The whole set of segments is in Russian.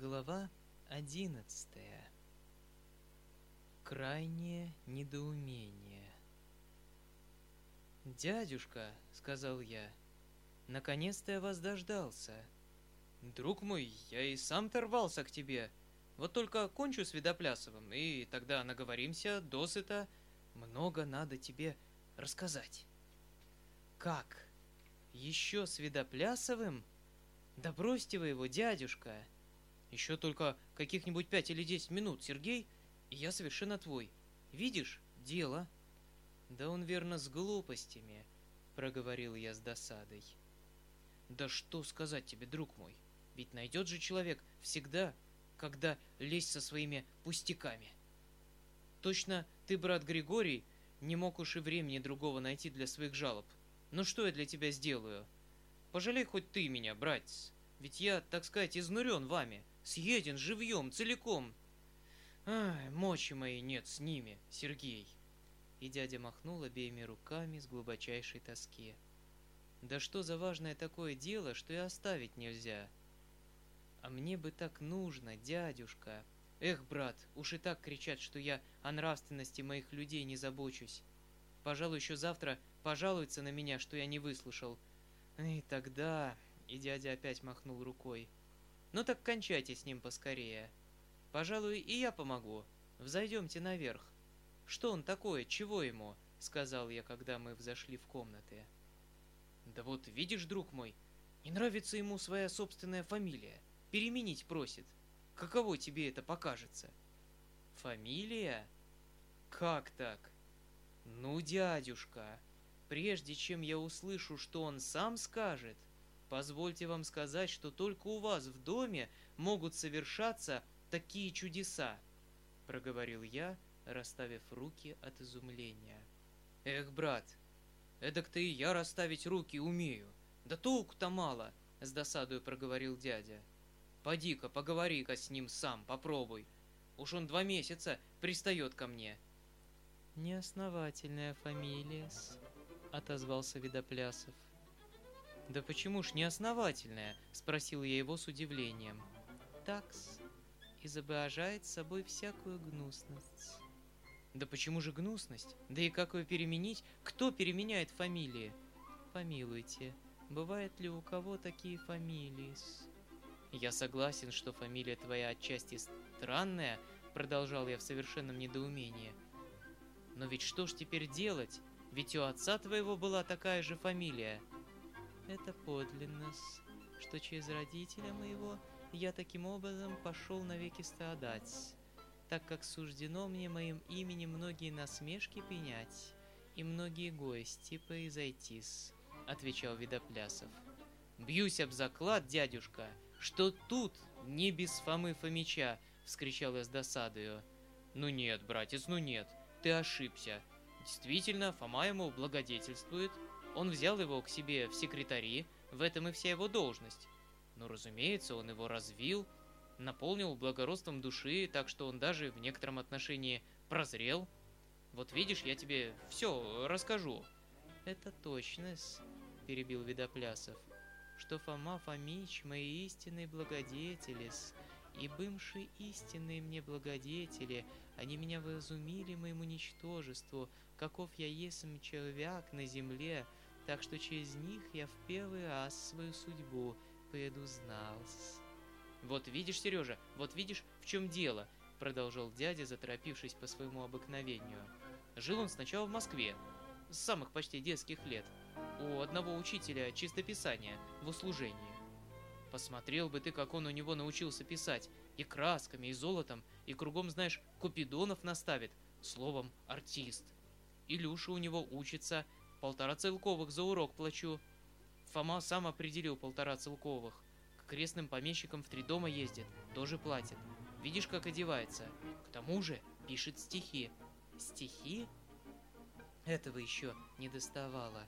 Глава одиннадцатая. Крайнее недоумение. «Дядюшка», — сказал я, — «наконец-то я вас дождался. Друг мой, я и сам-то рвался к тебе. Вот только кончу с Видоплясовым, и тогда наговоримся досыта. Много надо тебе рассказать». «Как? Еще с Видоплясовым? Да бросьте вы его, дядюшка!» Еще только каких-нибудь пять или десять минут, Сергей, и я совершенно твой. Видишь, дело. Да он верно с глупостями, проговорил я с досадой. Да что сказать тебе, друг мой? Ведь найдет же человек всегда, когда лезть со своими пустяками. Точно ты, брат Григорий, не мог уж и времени другого найти для своих жалоб. Ну что я для тебя сделаю? Пожалей хоть ты меня, братец, ведь я, так сказать, изнурен вами съеден живьем, целиком. Ай, мочи моей нет с ними, Сергей. И дядя махнул обеими руками с глубочайшей тоски. Да что за важное такое дело, что и оставить нельзя? А мне бы так нужно, дядюшка. Эх, брат, уж и так кричат, что я о нравственности моих людей не забочусь. Пожалуй, еще завтра пожалуются на меня, что я не выслушал. И тогда... И дядя опять махнул рукой. Ну так кончайте с ним поскорее. Пожалуй, и я помогу. Взойдемте наверх. Что он такое? Чего ему? Сказал я, когда мы взошли в комнаты. Да вот видишь, друг мой, не нравится ему своя собственная фамилия. Переменить просит. Каково тебе это покажется? Фамилия? Как так? Ну, дядюшка, прежде чем я услышу, что он сам скажет, Позвольте вам сказать, что только у вас в доме могут совершаться такие чудеса, проговорил я, расставив руки от изумления. Эх, брат, эдак-то и я расставить руки умею. Да толку-то мало, с досадою проговорил дядя. Поди-ка, поговори-ка с ним сам, попробуй. Уж он два месяца пристает ко мне. Неосновательная фамилия, отозвался Видоплясов. «Да почему ж неосновательная?» – спросил я его с удивлением. «Такс, изображает собой всякую гнусность». «Да почему же гнусность? Да и как ее переменить? Кто переменяет фамилии?» «Помилуйте, бывают ли у кого такие фамилии?» «Я согласен, что фамилия твоя отчасти странная», — продолжал я в совершенном недоумении. «Но ведь что ж теперь делать? Ведь у отца твоего была такая же фамилия». Это подлинность, что через родителя моего я таким образом пошел навеки страдать, так как суждено мне моим именем многие насмешки принять и многие гости произойтись, отвечал Видоплясов. Бьюсь об заклад, дядюшка, что тут не без Фомы Фомича, вскричал я с досадою. Ну нет, братец, ну нет, ты ошибся. Действительно, Фома ему благодетельствует, он взял его к себе в секретари, в этом и вся его должность. Но, разумеется, он его развил, наполнил благородством души, так что он даже в некотором отношении прозрел. Вот видишь, я тебе все расскажу. Это точность, перебил Видоплясов, что Фома Фомич мои истинные благодетели, и бывшие истинные мне благодетели, они меня выразумили моему ничтожеству, каков я есть человек на земле, так что через них я в первый раз свою судьбу предузнал. «Вот видишь, Сережа, вот видишь, в чем дело», — продолжал дядя, заторопившись по своему обыкновению. Жил он сначала в Москве, с самых почти детских лет, у одного учителя чистописания в услужении. Посмотрел бы ты, как он у него научился писать, и красками, и золотом, и кругом, знаешь, купидонов наставит, словом, артист. Илюша у него учится, Полтора целковых за урок плачу. Фома сам определил полтора целковых. К крестным помещикам в три дома ездит, тоже платит. Видишь, как одевается. К тому же пишет стихи. Стихи? Этого еще не доставало.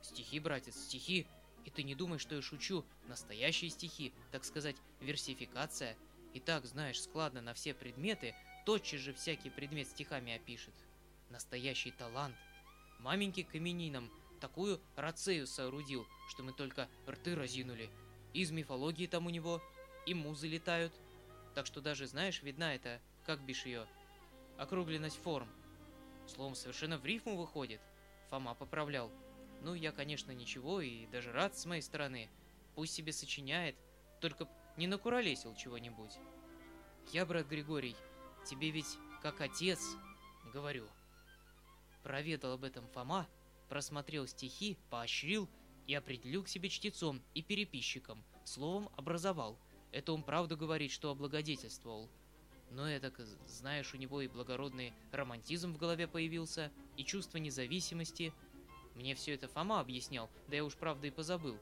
Стихи, братец, стихи. И ты не думай, что я шучу. Настоящие стихи, так сказать, версификация. И так, знаешь, складно на все предметы, тотчас же всякий предмет стихами опишет. Настоящий талант – Маменьке к именинам такую рацею соорудил, что мы только рты разинули. Из мифологии там у него и музы летают. Так что даже, знаешь, видна это, как бишь ее, округленность форм. Словом, совершенно в рифму выходит. Фома поправлял. Ну, я, конечно, ничего, и даже рад с моей стороны. Пусть себе сочиняет, только не накуролесил чего-нибудь. Я, брат Григорий, тебе ведь как отец, говорю. Проведал об этом Фома, просмотрел стихи, поощрил и определил к себе чтецом и переписчиком, словом образовал. Это он правду говорит, что облагодетельствовал. Но это, знаешь, у него и благородный романтизм в голове появился, и чувство независимости. Мне все это Фома объяснял, да я уж правда и позабыл.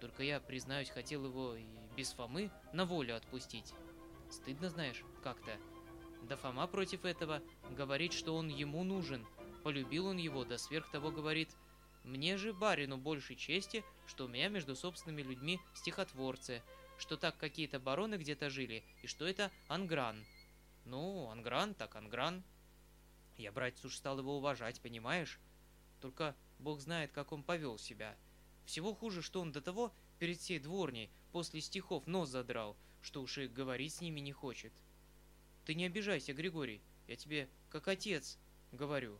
Только я, признаюсь, хотел его и без Фомы на волю отпустить. Стыдно, знаешь, как-то. Да Фома против этого говорит, что он ему нужен. Полюбил он его, да сверх того говорит, «Мне же, барину, больше чести, что у меня между собственными людьми стихотворцы, что так какие-то бароны где-то жили, и что это ангран». Ну, ангран так ангран. Я, братец, уж стал его уважать, понимаешь? Только бог знает, как он повел себя. Всего хуже, что он до того перед всей дворней после стихов нос задрал, что уж и говорить с ними не хочет. Ты не обижайся, Григорий, я тебе как отец говорю.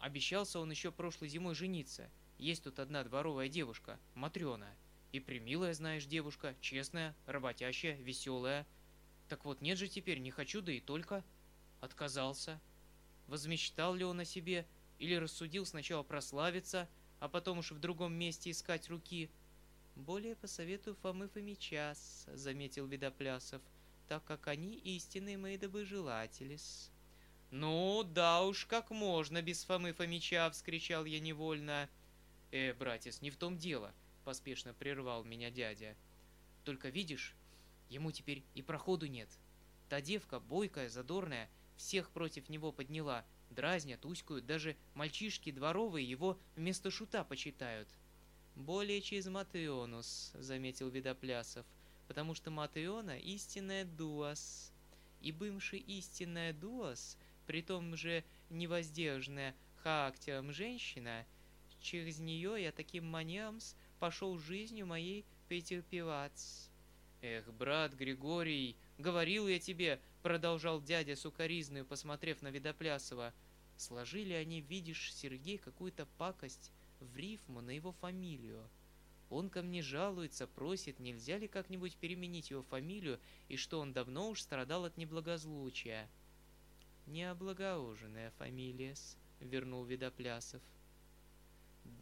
Обещался он еще прошлой зимой жениться. Есть тут одна дворовая девушка, Матрена. И примилая, знаешь, девушка, честная, работящая, веселая. Так вот, нет же теперь, не хочу, да и только. Отказался. Возмечтал ли он о себе, или рассудил сначала прославиться, а потом уж в другом месте искать руки? Более по совету Фомы Фомича, заметил Видоплясов, так как они истинные мои добыжелатели-с. «Ну, да уж, как можно без Фомы Фомича!» — вскричал я невольно. «Э, братец, не в том дело!» — поспешно прервал меня дядя. «Только видишь, ему теперь и проходу нет. Та девка, бойкая, задорная, всех против него подняла, дразнят, ускают, даже мальчишки дворовые его вместо шута почитают». «Более через Матеонус», — заметил Видоплясов, «потому что Матеона — истинная дуас». И бывший истинная дуас — при том же невоздержная характером женщина, через нее я таким манером пошел жизнью моей претерпеваться. «Эх, брат Григорий, говорил я тебе», — продолжал дядя сукоризную, посмотрев на Видоплясова. «Сложили они, видишь, Сергей, какую-то пакость в рифму на его фамилию. Он ко мне жалуется, просит, нельзя ли как-нибудь переменить его фамилию, и что он давно уж страдал от неблагозвучия. «Необлагоуженная фамилия-с», — вернул Видоплясов.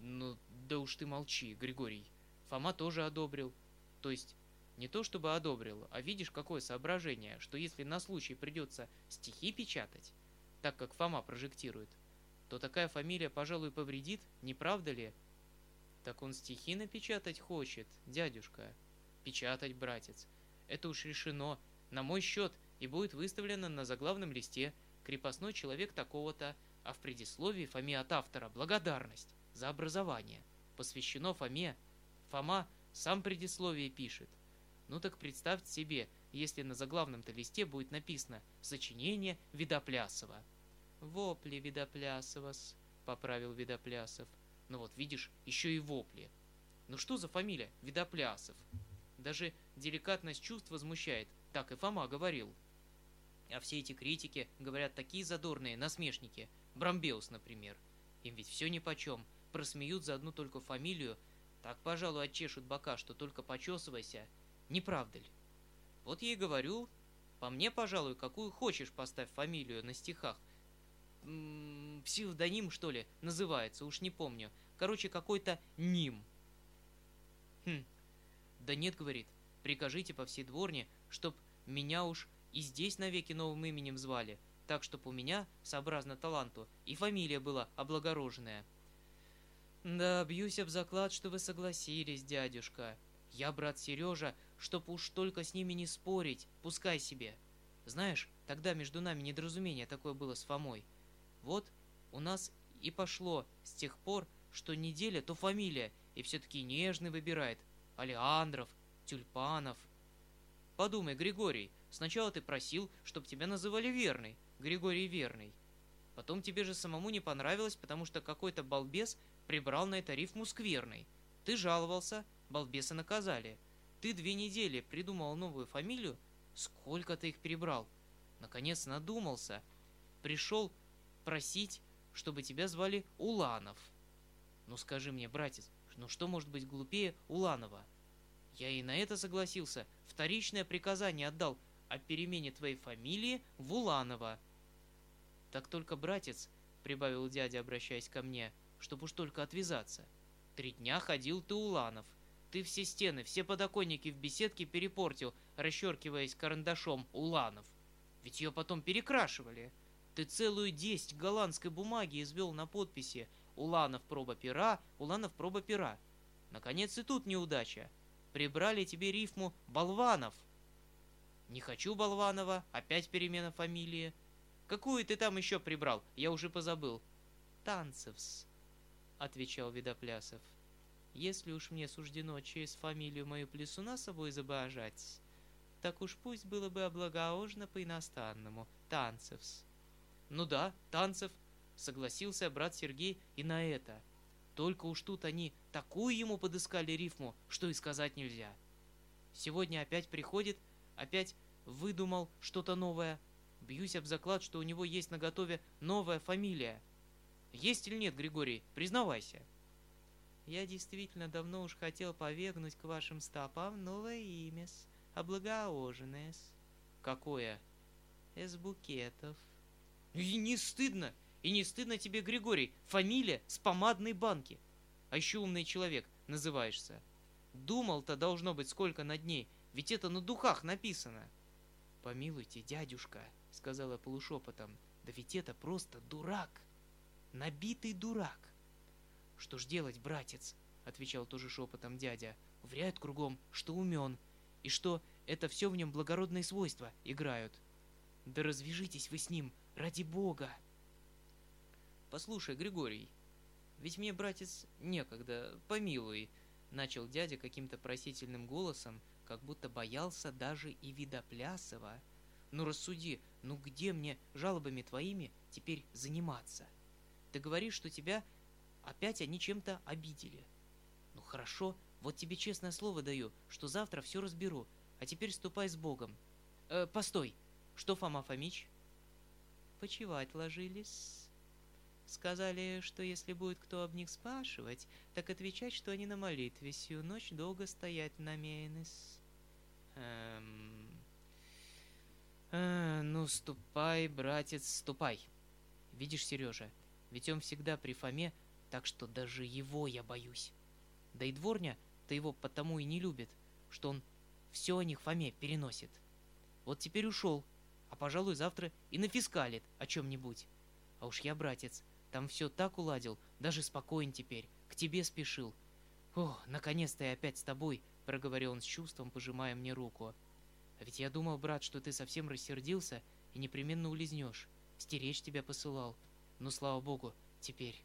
«Ну, да уж ты молчи, Григорий. Фома тоже одобрил. То есть, не то чтобы одобрил, а видишь, какое соображение, что если на случай придется стихи печатать, так как Фома прожектирует, то такая фамилия, пожалуй, повредит, не правда ли? Так он стихи напечатать хочет, дядюшка. Печатать, братец. Это уж решено, на мой счет, и будет выставлено на заглавном листе – крепостной человек такого-то, а в предисловии Фоме от автора благодарность за образование. Посвящено Фоме. Фома сам предисловие пишет. Ну так представьте себе, если на заглавном-то листе будет написано «Сочинение Видоплясова». «Вопли Видоплясова-с», поправил Видоплясов. Ну вот, видишь, еще и вопли. Ну что за фамилия Видоплясов? Даже деликатность чувств возмущает, так и Фома говорил. А все эти критики говорят такие задорные, насмешники. Брамбеус, например. Им ведь все нипочем. Просмеют за одну только фамилию. Так, пожалуй, отчешут бока, что только почесывайся. Не правда ли? Вот я и говорю. По мне, пожалуй, какую хочешь поставь фамилию на стихах. М -м, псевдоним, что ли, называется, уж не помню. Короче, какой-то ним. Хм. Да нет, говорит, прикажите по всей дворне, чтоб меня уж и здесь навеки новым именем звали, так чтоб у меня, сообразно таланту, и фамилия была облагороженная. Да, бьюсь об заклад, что вы согласились, дядюшка. Я, брат Сережа, чтоб уж только с ними не спорить, пускай себе. Знаешь, тогда между нами недоразумение такое было с Фомой. Вот у нас и пошло с тех пор, что неделя, то фамилия, и все-таки нежный выбирает. Алеандров, Тюльпанов. Подумай, Григорий, Сначала ты просил, чтобы тебя называли Верный, Григорий Верный. Потом тебе же самому не понравилось, потому что какой-то балбес прибрал на это рифму скверный. Ты жаловался, балбеса наказали. Ты две недели придумал новую фамилию, Сколько ты их перебрал? Наконец надумался. Пришел просить, чтобы тебя звали Уланов. Ну скажи мне, братец, ну что может быть глупее Уланова? Я и на это согласился. Вторичное приказание отдал о перемене твоей фамилии в Уланова. Так только, братец, прибавил дядя, обращаясь ко мне, чтобы уж только отвязаться. Три дня ходил ты Уланов. Ты все стены, все подоконники в беседке перепортил, расчеркиваясь карандашом Уланов. Ведь ее потом перекрашивали. Ты целую десять голландской бумаги извел на подписи «Уланов проба пера, Уланов проба пера». Наконец и тут неудача. Прибрали тебе рифму «Болванов». Не хочу Болванова, опять перемена фамилии. Какую ты там еще прибрал? Я уже позабыл. Танцевс, отвечал Видоплясов. Если уж мне суждено через фамилию мою плесуна собой забожать, так уж пусть было бы облагоожно по-иностранному. Танцевс. Ну да, танцев, согласился брат Сергей и на это. Только уж тут они такую ему подыскали рифму, что и сказать нельзя. Сегодня опять приходит, опять выдумал что-то новое. Бьюсь об заклад, что у него есть на готове новая фамилия. Есть или нет, Григорий? Признавайся. Я действительно давно уж хотел повергнуть к вашим стопам новое имя, облагооженное. Какое? Из букетов. И не стыдно, и не стыдно тебе, Григорий, фамилия с помадной банки. А еще умный человек называешься. Думал-то должно быть сколько над ней, ведь это на духах написано. Помилуйте, дядюшка, сказала полушепотом, да ведь это просто дурак. Набитый дурак. Что ж делать, братец, отвечал тоже шепотом дядя. Уверяют кругом, что умен, и что это все в нем благородные свойства играют. Да развяжитесь вы с ним, Ради бога! Послушай, Григорий, ведь мне, братец, некогда, помилуй, начал дядя каким-то просительным голосом, как будто боялся даже и вида Плясова. Ну рассуди, ну где мне жалобами твоими теперь заниматься? Ты говоришь, что тебя опять они чем-то обидели. Ну хорошо, вот тебе честное слово даю, что завтра все разберу, а теперь ступай с Богом. Э, постой, что Фома Фомич? почевать ложились. Сказали, что если будет кто об них спрашивать, так отвечать, что они на молитве всю ночь долго стоять намерены-с. Эм... Э, ну, ступай, братец, ступай. Видишь, Сережа, ведь он всегда при Фоме, так что даже его я боюсь. Да и дворня-то его потому и не любит, что он все о них Фоме переносит. Вот теперь ушел, а пожалуй завтра и нафискалит о чем-нибудь. А уж я, братец, там все так уладил, даже спокоен теперь, к тебе спешил. О, наконец-то я опять с тобой, проговорил он с чувством, пожимая мне руку. А ведь я думал, брат, что ты совсем рассердился и непременно улизнешь. Стеречь тебя посылал. Ну, слава богу, теперь.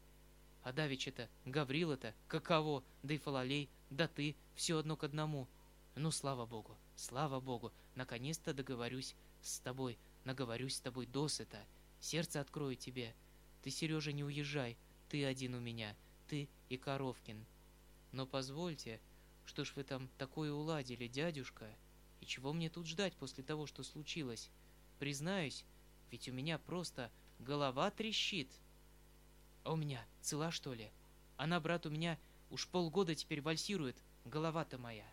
А давеча-то, Гаврила-то, каково, да и Фалалей, да ты, все одно к одному. Ну, слава богу, слава богу, наконец-то договорюсь с тобой, наговорюсь с тобой досыта, сердце открою тебе. Ты, Сережа, не уезжай, ты один у меня, ты и Коровкин. Но позвольте, что ж вы там такое уладили, дядюшка? И чего мне тут ждать после того, что случилось? Признаюсь, ведь у меня просто голова трещит. А у меня цела, что ли? Она, брат, у меня уж полгода теперь вальсирует, голова-то моя.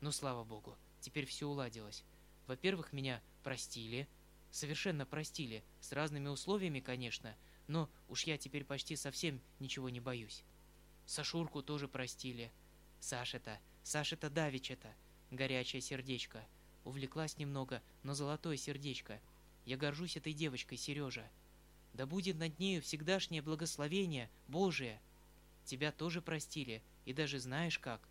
Ну, слава богу, теперь все уладилось. Во-первых, меня простили, совершенно простили, с разными условиями, конечно, но уж я теперь почти совсем ничего не боюсь. Сашурку тоже простили. Саша-то, Саша-то давича-то, горячее сердечко. Увлеклась немного, но золотое сердечко. Я горжусь этой девочкой, Сережа. Да будет над нею всегдашнее благословение Божие. Тебя тоже простили, и даже знаешь как.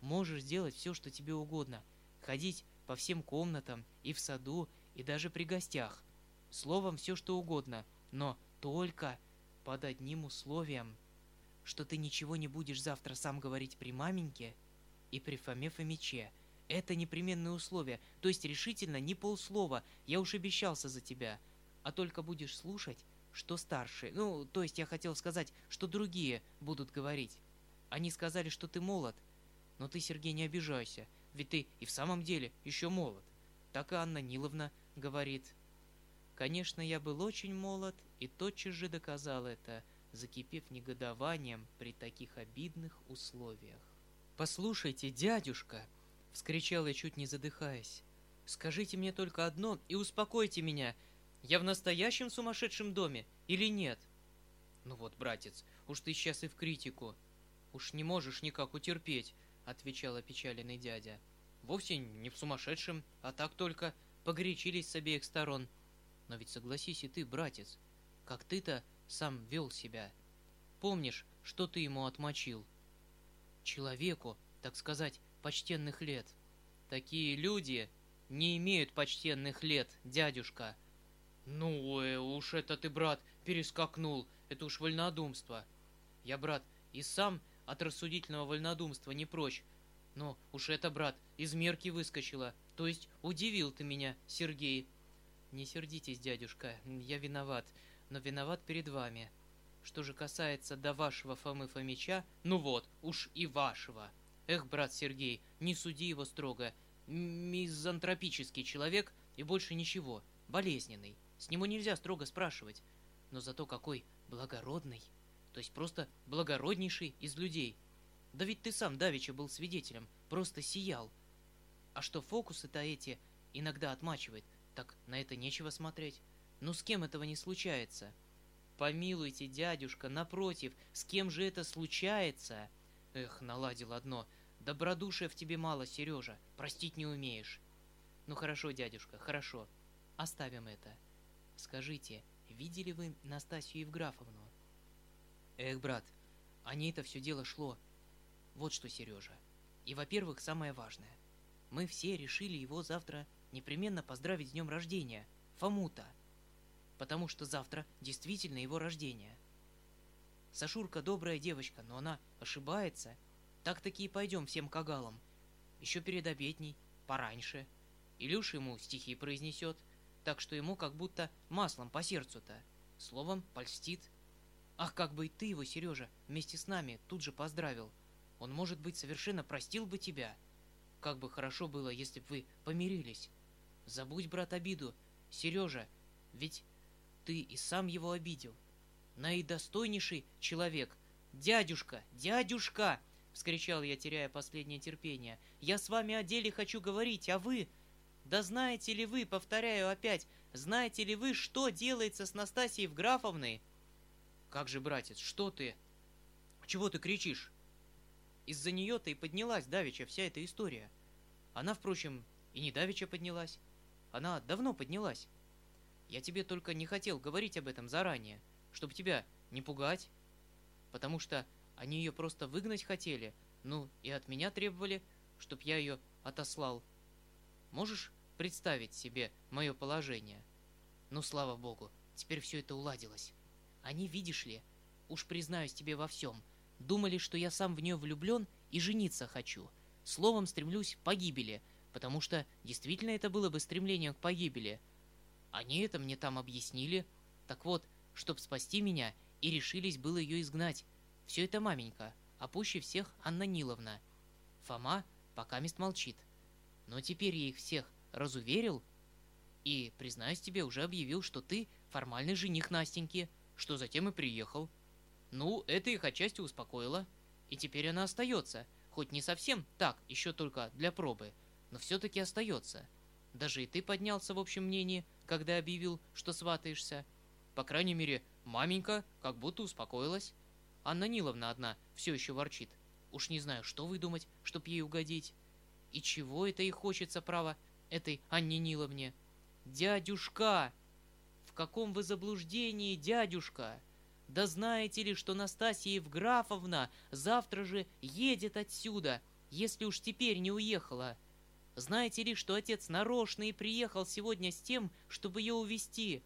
Можешь сделать все, что тебе угодно. Ходить по всем комнатам, и в саду, и даже при гостях. Словом, все что угодно, но только под одним условием, что ты ничего не будешь завтра сам говорить при маменьке и при Фоме Фомиче. Это непременное условие, то есть решительно не полслова, я уж обещался за тебя, а только будешь слушать, что старшие, ну, то есть я хотел сказать, что другие будут говорить. Они сказали, что ты молод, но ты, Сергей, не обижайся, ведь ты и в самом деле еще молод. так и Анна Ниловна говорит. Конечно, я был очень молод и тотчас же доказал это, закипев негодованием при таких обидных условиях. «Послушайте, дядюшка!» — вскричал я, чуть не задыхаясь. «Скажите мне только одно и успокойте меня. Я в настоящем сумасшедшем доме или нет?» «Ну вот, братец, уж ты сейчас и в критику. Уж не можешь никак утерпеть», — отвечал опечаленный дядя. «Вовсе не в сумасшедшем, а так только погорячились с обеих сторон. Но ведь согласись и ты, братец, как ты-то сам вел себя. Помнишь, что ты ему отмочил?» «Человеку, так сказать, почтенных лет. Такие люди не имеют почтенных лет, дядюшка». «Ну, э, уж это ты, брат, перескакнул, это уж вольнодумство. Я, брат, и сам от рассудительного вольнодумства не прочь. Но уж это, брат, из мерки выскочило. То есть удивил ты меня, Сергей. Не сердитесь, дядюшка, я виноват, но виноват перед вами. Что же касается до вашего Фомы Фомича, ну вот, уж и вашего. Эх, брат Сергей, не суди его строго. Мизантропический человек и больше ничего, болезненный. С него нельзя строго спрашивать. Но зато какой благородный, то есть просто благороднейший из людей. Да ведь ты сам давеча был свидетелем, просто сиял. А что фокусы-то эти иногда отмачивает, так на это нечего смотреть. Ну с кем этого не случается? Помилуйте, дядюшка, напротив, с кем же это случается? Эх, наладил одно. Добродушия в тебе мало, Сережа, простить не умеешь. Ну хорошо, дядюшка, хорошо. Оставим это. Скажите, видели вы Настасью Евграфовну? Эх, брат, о ней-то все дело шло. Вот что, Сережа. И, во-первых, самое важное. Мы все решили его завтра непременно поздравить с днем рождения, Фомута. Потому что завтра действительно его рождение. Сашурка добрая девочка, но она ошибается. Так-таки и пойдем всем кагалам. Еще перед обедней, пораньше. Илюша ему стихи произнесет, так что ему как будто маслом по сердцу-то. Словом, польстит. Ах, как бы и ты его, Сережа, вместе с нами тут же поздравил. Он, может быть, совершенно простил бы тебя. Как бы хорошо было, если бы вы помирились. Забудь, брат, обиду. Сережа, ведь ты и сам его обидел. Наидостойнейший человек. Дядюшка, дядюшка! Вскричал я, теряя последнее терпение. Я с вами о деле хочу говорить, а вы... Да знаете ли вы, повторяю опять, знаете ли вы, что делается с Настасьей Евграфовной? Как же, братец, что ты? Чего ты кричишь? Из-за нее-то и поднялась давеча вся эта история. Она, впрочем, и не давеча поднялась. Она давно поднялась. Я тебе только не хотел говорить об этом заранее, чтобы тебя не пугать, потому что они ее просто выгнать хотели, ну и от меня требовали, чтоб я ее отослал. Можешь представить себе мое положение. Ну, слава богу, теперь все это уладилось. Они, видишь ли, уж признаюсь тебе во всем, думали, что я сам в нее влюблен и жениться хочу. Словом, стремлюсь к погибели, потому что действительно это было бы стремление к погибели. Они это мне там объяснили. Так вот, чтоб спасти меня, и решились было ее изгнать. Все это маменька, а пуще всех Анна Ниловна. Фома пока мест молчит. Но теперь я их всех разуверил и, признаюсь тебе, уже объявил, что ты формальный жених Настеньки, что затем и приехал. Ну, это их отчасти успокоило. И теперь она остается, хоть не совсем так, еще только для пробы, но все-таки остается. Даже и ты поднялся в общем мнении, когда объявил, что сватаешься. По крайней мере, маменька как будто успокоилась. Анна Ниловна одна все еще ворчит. Уж не знаю, что выдумать, чтоб ей угодить. И чего это ей хочется, право, этой Анне Ниловне. «Дядюшка! В каком вы заблуждении, дядюшка? Да знаете ли, что Настасья Евграфовна завтра же едет отсюда, если уж теперь не уехала? Знаете ли, что отец нарочно и приехал сегодня с тем, чтобы ее увезти?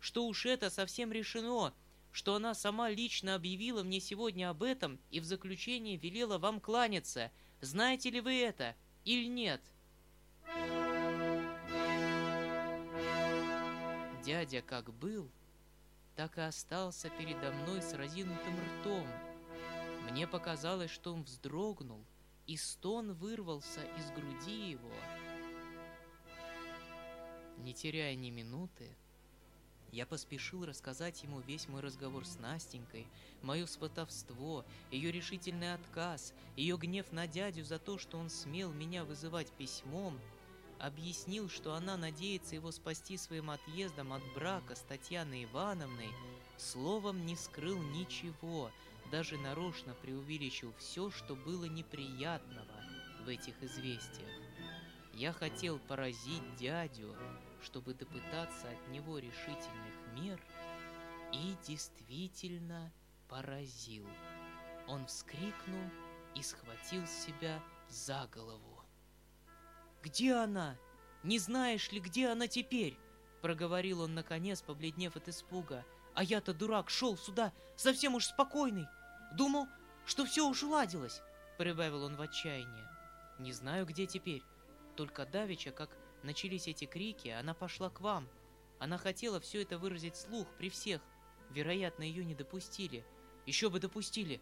Что уж это совсем решено, что она сама лично объявила мне сегодня об этом и в заключение велела вам кланяться. Знаете ли вы это или нет?» дядя как был, так и остался передо мной с разинутым ртом. Мне показалось, что он вздрогнул, и стон вырвался из груди его. Не теряя ни минуты, я поспешил рассказать ему весь мой разговор с Настенькой, мое сватовство, ее решительный отказ, ее гнев на дядю за то, что он смел меня вызывать письмом, объяснил, что она надеется его спасти своим отъездом от брака с Татьяной Ивановной, словом не скрыл ничего, даже нарочно преувеличил все, что было неприятного в этих известиях. Я хотел поразить дядю, чтобы допытаться от него решительных мер, и действительно поразил. Он вскрикнул и схватил себя за голову. «Где она? Не знаешь ли, где она теперь?» Проговорил он наконец, побледнев от испуга. «А я-то, дурак, шел сюда, совсем уж спокойный. Думал, что все уж уладилось», — прибавил он в отчаянии. «Не знаю, где теперь. Только давеча, как начались эти крики, она пошла к вам. Она хотела все это выразить слух при всех. Вероятно, ее не допустили. Еще бы допустили.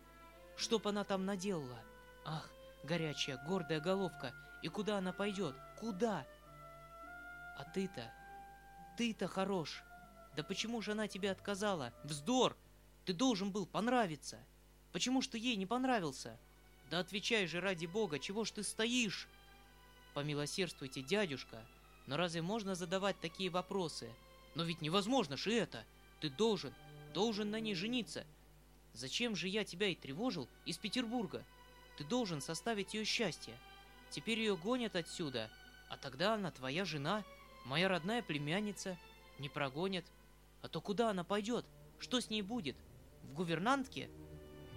Что б она там наделала? Ах, горячая, гордая головка. И куда она пойдет? Куда? А ты-то, ты-то хорош. Да почему же она тебе отказала? Вздор! Ты должен был понравиться. Почему ж ты ей не понравился? Да отвечай же ради бога, чего ж ты стоишь? Помилосердствуйте, дядюшка, но разве можно задавать такие вопросы? Но ведь невозможно же это. Ты должен, должен на ней жениться. Зачем же я тебя и тревожил из Петербурга? Ты должен составить ее счастье. Теперь ее гонят отсюда, а тогда она твоя жена, моя родная племянница. Не прогонят. А то куда она пойдет? Что с ней будет? В гувернантке?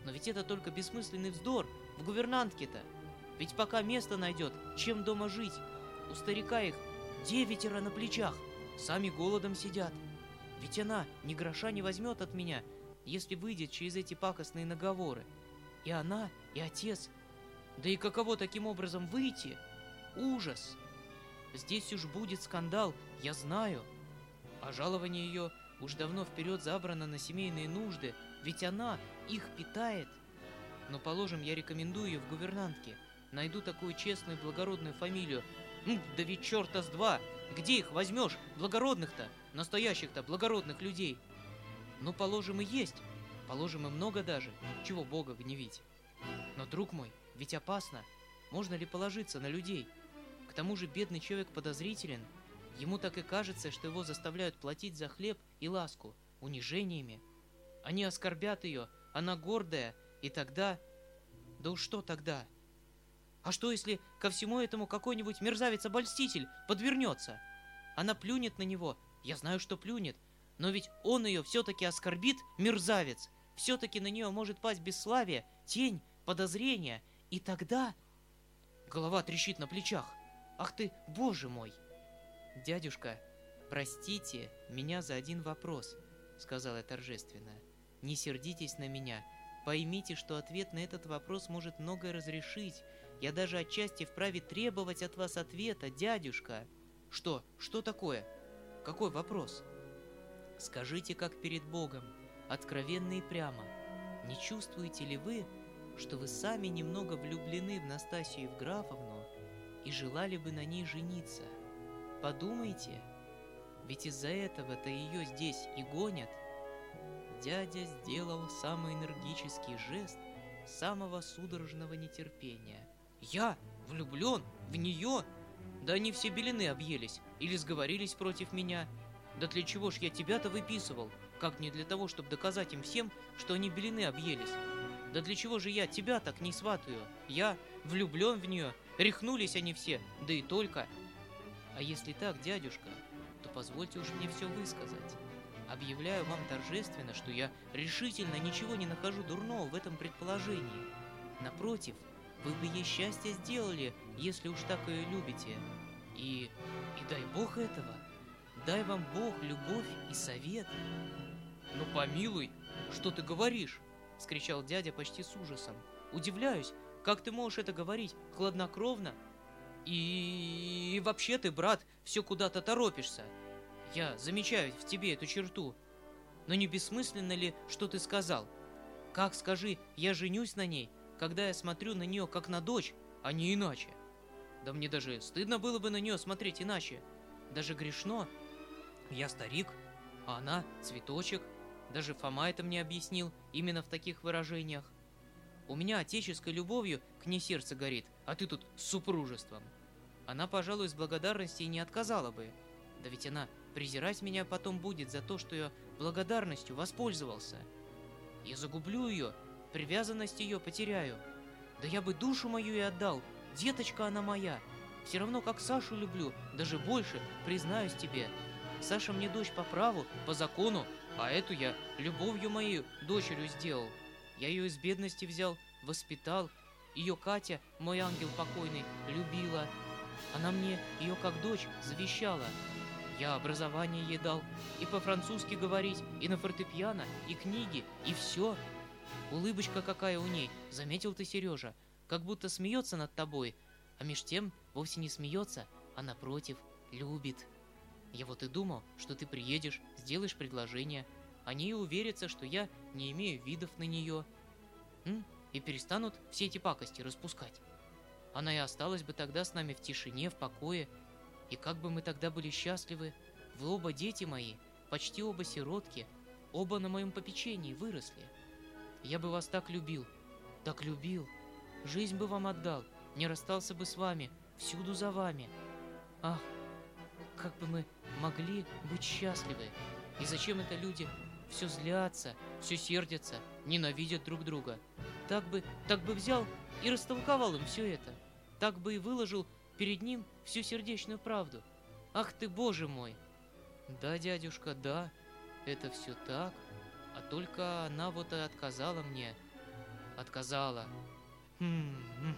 Но ведь это только бессмысленный вздор. В гувернантке-то. Ведь пока место найдет, чем дома жить? У старика их девятеро на плечах, сами голодом сидят. Ведь она ни гроша не возьмет от меня, если выйдет через эти пакостные наговоры. И она, и отец. Да и каково таким образом выйти? Ужас! Здесь уж будет скандал, я знаю. А жалование ее уж давно вперед забрано на семейные нужды, ведь она их питает. Но, положим, я рекомендую ее в гувернантке – Найду такую честную благородную фамилию. Ну, да ведь черта с два! Где их возьмешь? Благородных-то! Настоящих-то благородных людей! Ну, положим, и есть. Положим, и много даже. Чего Бога гневить? Но, друг мой, ведь опасно. Можно ли положиться на людей? К тому же бедный человек подозрителен. Ему так и кажется, что его заставляют платить за хлеб и ласку, унижениями. Они оскорбят ее, она гордая, и тогда... Да уж что тогда? А что, если ко всему этому какой-нибудь мерзавец-обольститель подвернется? Она плюнет на него, я знаю, что плюнет, но ведь он ее все-таки оскорбит, мерзавец. Все-таки на нее может пасть бесславие, тень, подозрение, и тогда... Голова трещит на плечах. Ах ты, боже мой! Дядюшка, простите меня за один вопрос, сказала я торжественно. Не сердитесь на меня, поймите, что ответ на этот вопрос может многое разрешить, я даже отчасти вправе требовать от вас ответа, дядюшка. Что? Что такое? Какой вопрос? Скажите, как перед Богом, откровенно и прямо. Не чувствуете ли вы, что вы сами немного влюблены в Настасью Евграфовну и желали бы на ней жениться? Подумайте, ведь из-за этого-то ее здесь и гонят. Дядя сделал самый энергический жест самого судорожного нетерпения. Я влюблен в нее? Да они все белины объелись или сговорились против меня. Да для чего ж я тебя-то выписывал? Как не для того, чтобы доказать им всем, что они белины объелись? Да для чего же я тебя так не сватаю? Я влюблен в нее, рехнулись они все, да и только. А если так, дядюшка, то позвольте уж мне все высказать. Объявляю вам торжественно, что я решительно ничего не нахожу дурного в этом предположении. Напротив, вы бы ей счастье сделали, если уж так ее любите. И... и дай Бог этого. Дай вам Бог любовь и совет. Ну помилуй, что ты говоришь? Скричал дядя почти с ужасом. Удивляюсь, как ты можешь это говорить хладнокровно? И, и вообще ты, брат, все куда-то торопишься. Я замечаю в тебе эту черту. Но не бессмысленно ли, что ты сказал? Как, скажи, я женюсь на ней, когда я смотрю на нее как на дочь, а не иначе. Да мне даже стыдно было бы на нее смотреть иначе. даже грешно. Я старик, а она цветочек. Даже Фома это мне объяснил именно в таких выражениях. У меня отеческой любовью к ней сердце горит, а ты тут с супружеством. Она, пожалуй, с благодарности не отказала бы. Да ведь она презирать меня потом будет за то, что я благодарностью воспользовался. Я загублю ее, привязанность ее потеряю. Да я бы душу мою и отдал, деточка она моя. Все равно как Сашу люблю, даже больше, признаюсь тебе. Саша мне дочь по праву, по закону, а эту я любовью моей дочерью сделал. Я ее из бедности взял, воспитал. Ее Катя, мой ангел покойный, любила. Она мне ее как дочь завещала. Я образование ей дал, и по-французски говорить, и на фортепиано, и книги, и все. Улыбочка какая у ней, заметил ты, Сережа, как будто смеется над тобой, а меж тем вовсе не смеется, а напротив, любит. Я вот и думал, что ты приедешь, сделаешь предложение, они и уверятся, что я не имею видов на нее. М? И перестанут все эти пакости распускать. Она и осталась бы тогда с нами в тишине, в покое. И как бы мы тогда были счастливы. Вы оба дети мои, почти оба сиротки, оба на моем попечении выросли. Я бы вас так любил, так любил. Жизнь бы вам отдал, не расстался бы с вами, всюду за вами. Ах, как бы мы могли быть счастливы. И зачем это люди все злятся, все сердятся, ненавидят друг друга. Так бы, так бы взял и растолковал им все это. Так бы и выложил перед ним всю сердечную правду. Ах ты, боже мой! Да, дядюшка, да, это все так, а только она вот и отказала мне. Отказала. Хм, хм.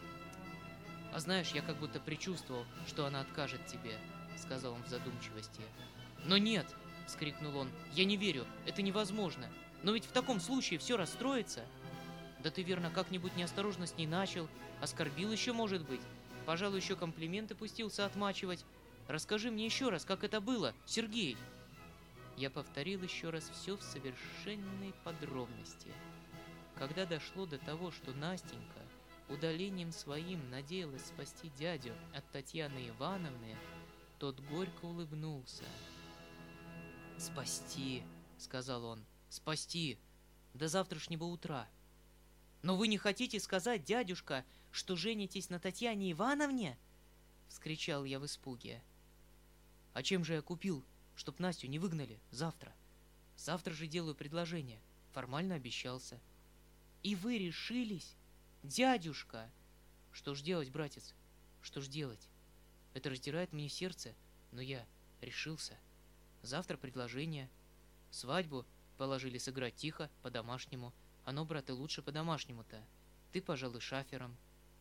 А знаешь, я как будто предчувствовал, что она откажет тебе, сказал он в задумчивости. Но нет, — вскрикнул он. «Я не верю, это невозможно. Но ведь в таком случае все расстроится». «Да ты, верно, как-нибудь неосторожно с ней начал. Оскорбил еще, может быть. Пожалуй, еще комплименты пустился отмачивать. Расскажи мне еще раз, как это было, Сергей». Я повторил еще раз все в совершенной подробности. Когда дошло до того, что Настенька удалением своим надеялась спасти дядю от Татьяны Ивановны, тот горько улыбнулся. «Спасти», — сказал он, — «спасти до завтрашнего утра». «Но вы не хотите сказать, дядюшка, что женитесь на Татьяне Ивановне?» — вскричал я в испуге. «А чем же я купил, чтоб Настю не выгнали завтра? Завтра же делаю предложение. Формально обещался». «И вы решились? Дядюшка!» «Что ж делать, братец? Что ж делать? Это раздирает мне сердце, но я решился». Завтра предложение. Свадьбу положили сыграть тихо, по-домашнему. Оно, брат, и лучше по-домашнему-то. Ты, пожалуй, шафером.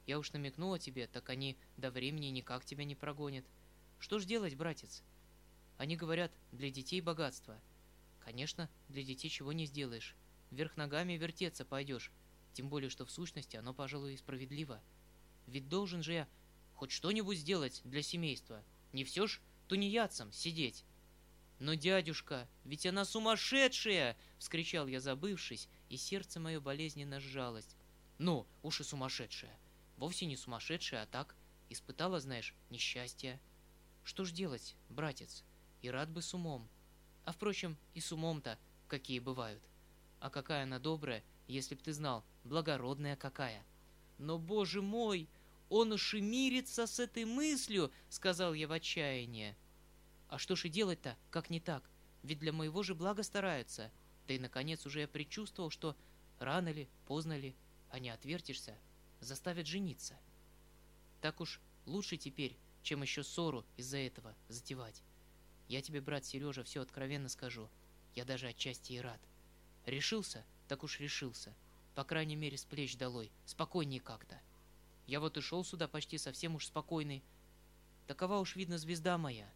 Я уж намекнула тебе, так они до времени никак тебя не прогонят. Что ж делать, братец? Они говорят, для детей богатство. Конечно, для детей чего не сделаешь. Вверх ногами вертеться пойдешь. Тем более, что в сущности оно, пожалуй, и справедливо. Ведь должен же я хоть что-нибудь сделать для семейства. Не все ж тунеядцем сидеть. «Но, дядюшка, ведь она сумасшедшая!» — вскричал я, забывшись, и сердце мое болезненно сжалось. «Ну, уж и сумасшедшая. Вовсе не сумасшедшая, а так, испытала, знаешь, несчастье. Что ж делать, братец? И рад бы с умом. А, впрочем, и с умом-то какие бывают. А какая она добрая, если б ты знал, благородная какая!» «Но, боже мой, он уж и мирится с этой мыслью!» — сказал я в отчаянии. А что ж и делать-то, как не так? Ведь для моего же блага стараются. Да и, наконец, уже я предчувствовал, что рано ли, поздно ли, а не отвертишься, заставят жениться. Так уж лучше теперь, чем еще ссору из-за этого затевать. Я тебе, брат Сережа, все откровенно скажу. Я даже отчасти и рад. Решился, так уж решился. По крайней мере, с плеч долой, спокойнее как-то. Я вот и шел сюда почти совсем уж спокойный. Такова уж, видно, звезда моя.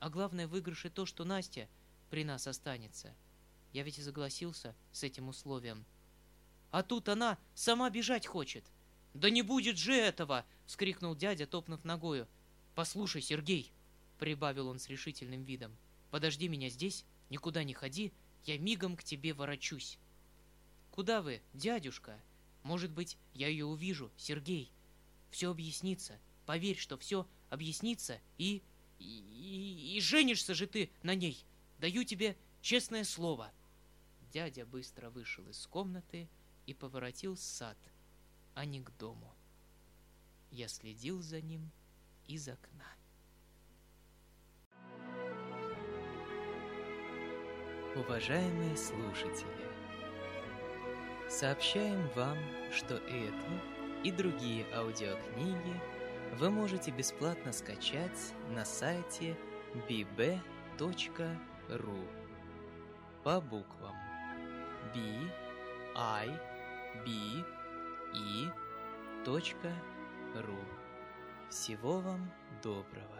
А главное в выигрыше то, что Настя при нас останется. Я ведь и согласился с этим условием. А тут она сама бежать хочет. «Да не будет же этого!» — вскрикнул дядя, топнув ногою. «Послушай, Сергей!» — прибавил он с решительным видом. «Подожди меня здесь, никуда не ходи, я мигом к тебе ворочусь». «Куда вы, дядюшка? Может быть, я ее увижу, Сергей. Все объяснится. Поверь, что все объяснится и...» И, и, женишься же ты на ней. Даю тебе честное слово. Дядя быстро вышел из комнаты и поворотил сад, а не к дому. Я следил за ним из окна. Уважаемые слушатели, сообщаем вам, что эту и другие аудиокниги вы можете бесплатно скачать на сайте bb.ru по буквам b i b e .ru. Всего вам доброго!